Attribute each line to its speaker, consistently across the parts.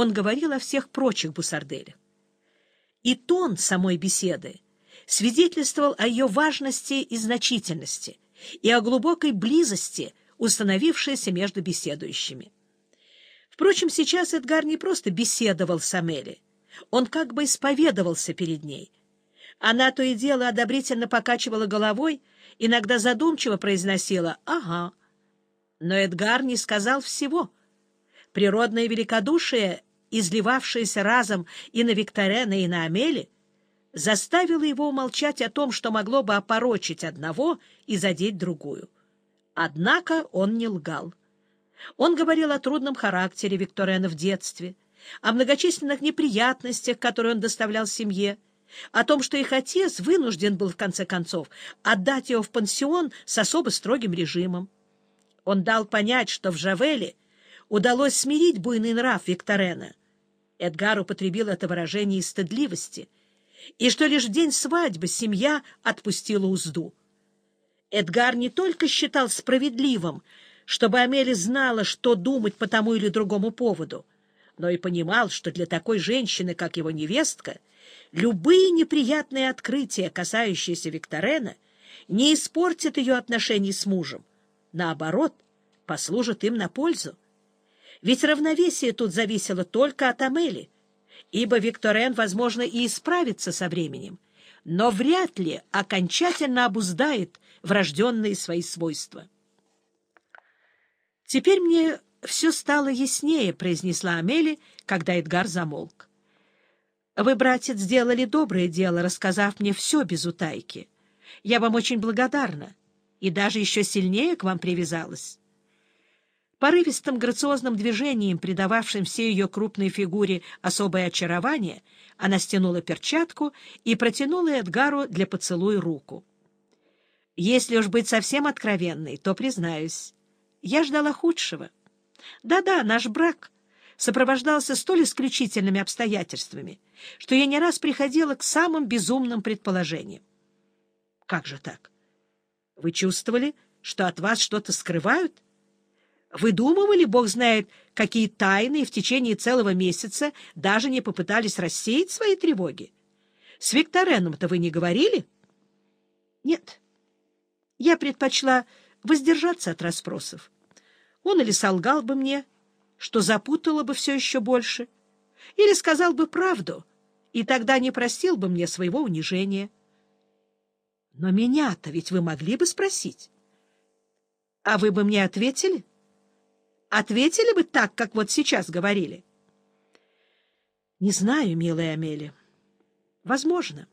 Speaker 1: он говорил о всех прочих бусарделях. И тон самой беседы свидетельствовал о ее важности и значительности и о глубокой близости, установившейся между беседующими. Впрочем, сейчас Эдгар не просто беседовал с Амели, он как бы исповедовался перед ней. Она то и дело одобрительно покачивала головой, иногда задумчиво произносила «ага». Но Эдгар не сказал всего. Природное великодушие, изливавшееся разом и на Викторена, и на Амели, заставило его умолчать о том, что могло бы опорочить одного и задеть другую. Однако он не лгал. Он говорил о трудном характере Викторена в детстве, о многочисленных неприятностях, которые он доставлял семье, о том, что их отец вынужден был, в конце концов, отдать его в пансион с особо строгим режимом. Он дал понять, что в Жавеле удалось смирить буйный нрав Викторена. Эдгар употребил это выражение из стыдливости, и что лишь в день свадьбы семья отпустила узду. Эдгар не только считал справедливым, чтобы Амели знала, что думать по тому или другому поводу, но и понимал, что для такой женщины, как его невестка, любые неприятные открытия, касающиеся Викторена, не испортят ее отношений с мужем, наоборот, послужат им на пользу. Ведь равновесие тут зависело только от Амели, ибо Викторен, возможно, и исправится со временем, но вряд ли окончательно обуздает врожденные свои свойства. «Теперь мне все стало яснее», — произнесла Амели, когда Эдгар замолк. «Вы, братец, сделали доброе дело, рассказав мне все без утайки. Я вам очень благодарна и даже еще сильнее к вам привязалась». Порывистым грациозным движением, придававшим всей ее крупной фигуре особое очарование, она стянула перчатку и протянула Эдгару для поцелуя руку. «Если уж быть совсем откровенной, то признаюсь». Я ждала худшего. Да-да, наш брак сопровождался столь исключительными обстоятельствами, что я не раз приходила к самым безумным предположениям. Как же так? Вы чувствовали, что от вас что-то скрывают? Выдумывали, бог знает, какие тайны, и в течение целого месяца даже не попытались рассеять свои тревоги? С Виктореном-то вы не говорили? Нет. Я предпочла воздержаться от расспросов. Он или солгал бы мне, что запутало бы все еще больше, или сказал бы правду, и тогда не простил бы мне своего унижения. Но меня-то ведь вы могли бы спросить. А вы бы мне ответили? Ответили бы так, как вот сейчас говорили? Не знаю, милая Амелия. Возможно.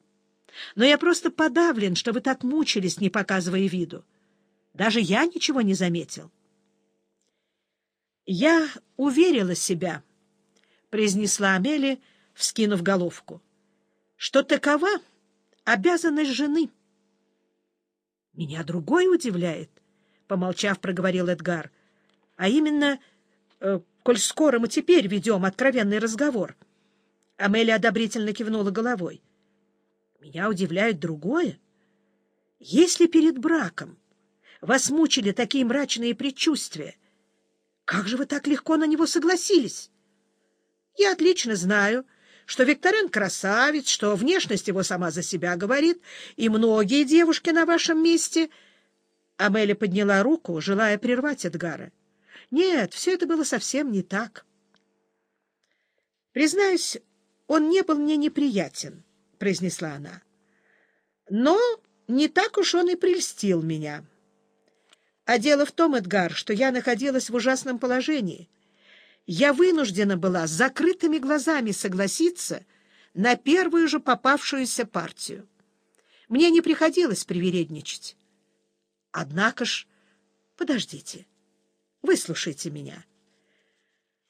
Speaker 1: Но я просто подавлен, что вы так мучились, не показывая виду. Даже я ничего не заметил. «Я уверила себя», — произнесла Амели, вскинув головку, — «что такова обязанность жены». «Меня другой удивляет», — помолчав, проговорил Эдгар, — «а именно, э, коль скоро мы теперь ведем откровенный разговор». Амели одобрительно кивнула головой. «Меня удивляет другое. Если перед браком вас мучили такие мрачные предчувствия. Как же вы так легко на него согласились? Я отлично знаю, что Викторин красавец, что внешность его сама за себя говорит, и многие девушки на вашем месте... Амели подняла руку, желая прервать Эдгара. Нет, все это было совсем не так. Признаюсь, он не был мне неприятен, — произнесла она. Но не так уж он и прельстил меня. А дело в том, Эдгар, что я находилась в ужасном положении. Я вынуждена была с закрытыми глазами согласиться на первую же попавшуюся партию. Мне не приходилось привередничать. Однако ж... Подождите. Выслушайте меня.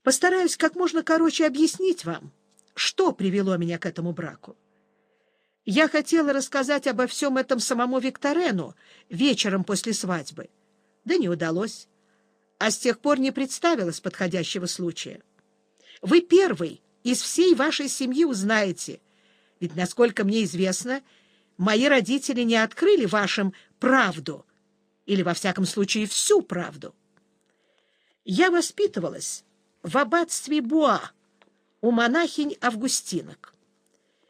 Speaker 1: Постараюсь как можно короче объяснить вам, что привело меня к этому браку. Я хотела рассказать обо всем этом самому Викторену вечером после свадьбы да не удалось. А с тех пор не представилось подходящего случая. Вы первый из всей вашей семьи узнаете, ведь, насколько мне известно, мои родители не открыли вашим правду, или, во всяком случае, всю правду. Я воспитывалась в аббатстве Буа, у монахинь-августинок.